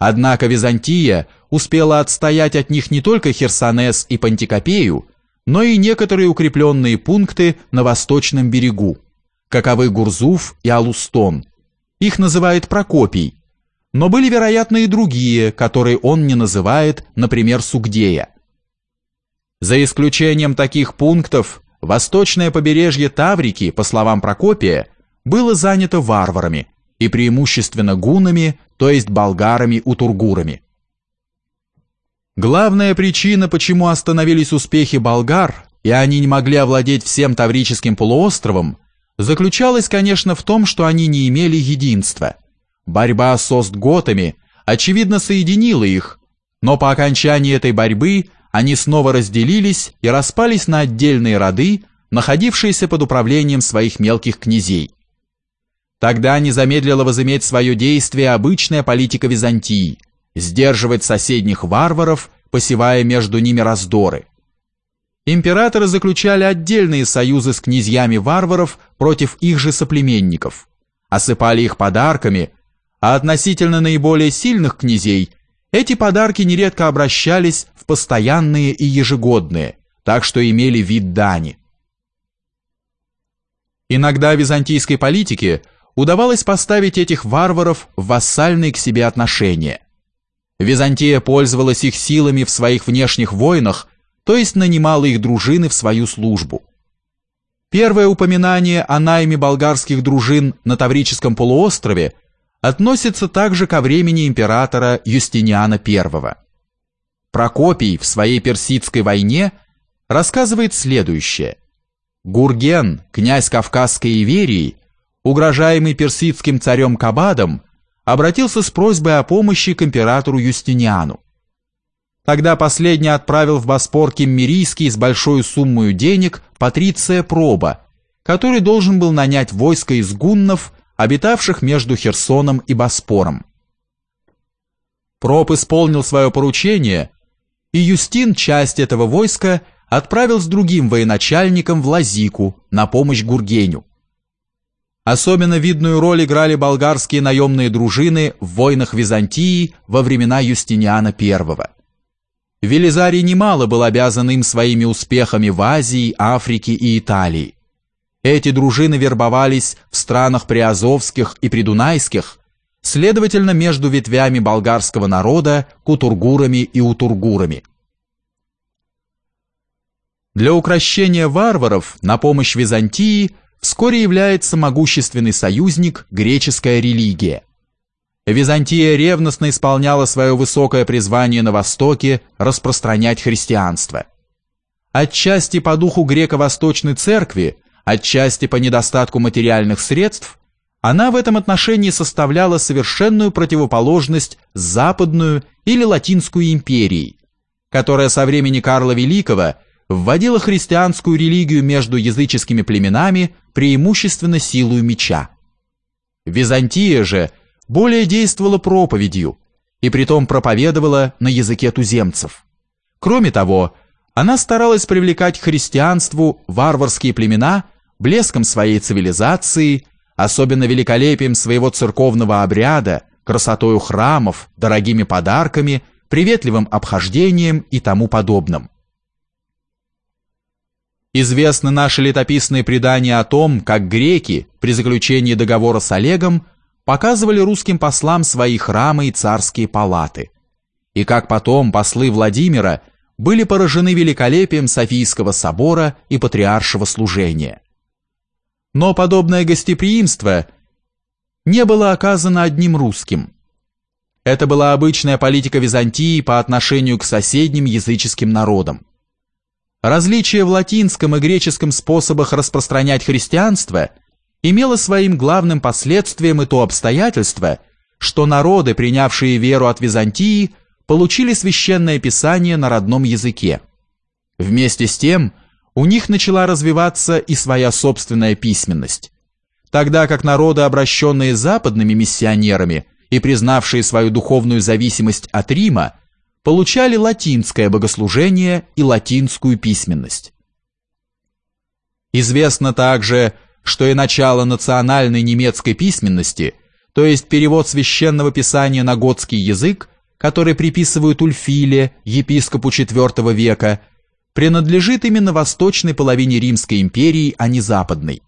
Однако Византия успела отстоять от них не только Херсонес и Пантикопею, но и некоторые укрепленные пункты на восточном берегу, каковы Гурзуф и Алустон. Их называет Прокопий, но были, вероятно, и другие, которые он не называет, например, Сугдея. За исключением таких пунктов, восточное побережье Таврики, по словам Прокопия, было занято варварами и преимущественно гунами, то есть болгарами-утургурами. Главная причина, почему остановились успехи болгар, и они не могли овладеть всем Таврическим полуостровом, заключалась, конечно, в том, что они не имели единства. Борьба с остготами, очевидно, соединила их, но по окончании этой борьбы они снова разделились и распались на отдельные роды, находившиеся под управлением своих мелких князей. Тогда не замедлила возыметь свое действие обычная политика Византии – сдерживать соседних варваров, посевая между ними раздоры. Императоры заключали отдельные союзы с князьями варваров против их же соплеменников, осыпали их подарками, а относительно наиболее сильных князей эти подарки нередко обращались в постоянные и ежегодные, так что имели вид дани. Иногда византийской политике удавалось поставить этих варваров в вассальные к себе отношения. Византия пользовалась их силами в своих внешних войнах, то есть нанимала их дружины в свою службу. Первое упоминание о найме болгарских дружин на Таврическом полуострове относится также ко времени императора Юстиниана I. Прокопий в своей персидской войне рассказывает следующее. Гурген, князь Кавказской Иверии, угрожаемый персидским царем Кабадом, обратился с просьбой о помощи к императору Юстиниану. Тогда последний отправил в Боспор Киммерийский с большой суммой денег Патриция Проба, который должен был нанять войско из гуннов, обитавших между Херсоном и Боспором. Проб исполнил свое поручение, и Юстин часть этого войска отправил с другим военачальником в Лазику на помощь Гургеню. Особенно видную роль играли болгарские наемные дружины в войнах Византии во времена Юстиниана I. Велизарий немало был обязан им своими успехами в Азии, Африке и Италии. Эти дружины вербовались в странах приазовских и придунайских, следовательно, между ветвями болгарского народа, кутургурами и утургурами. Для укрощения варваров на помощь Византии вскоре является могущественный союзник греческая религия. Византия ревностно исполняла свое высокое призвание на Востоке распространять христианство. Отчасти по духу греко-восточной церкви, отчасти по недостатку материальных средств, она в этом отношении составляла совершенную противоположность западную или латинскую империи, которая со времени Карла Великого вводила христианскую религию между языческими племенами преимущественно силою меча. Византия же более действовала проповедью, и притом проповедовала на языке туземцев. Кроме того, она старалась привлекать к христианству варварские племена блеском своей цивилизации, особенно великолепием своего церковного обряда, красотою храмов, дорогими подарками, приветливым обхождением и тому подобным. Известны наши летописные предания о том, как греки при заключении договора с Олегом показывали русским послам свои храмы и царские палаты, и как потом послы Владимира были поражены великолепием Софийского собора и патриаршего служения. Но подобное гостеприимство не было оказано одним русским. Это была обычная политика Византии по отношению к соседним языческим народам. Различие в латинском и греческом способах распространять христианство имело своим главным последствием и то обстоятельство, что народы, принявшие веру от Византии, получили священное писание на родном языке. Вместе с тем, у них начала развиваться и своя собственная письменность, тогда как народы, обращенные западными миссионерами и признавшие свою духовную зависимость от Рима, получали латинское богослужение и латинскую письменность. Известно также, что и начало национальной немецкой письменности, то есть перевод священного писания на готский язык, который приписывают Ульфиле, епископу IV века, принадлежит именно восточной половине Римской империи, а не западной.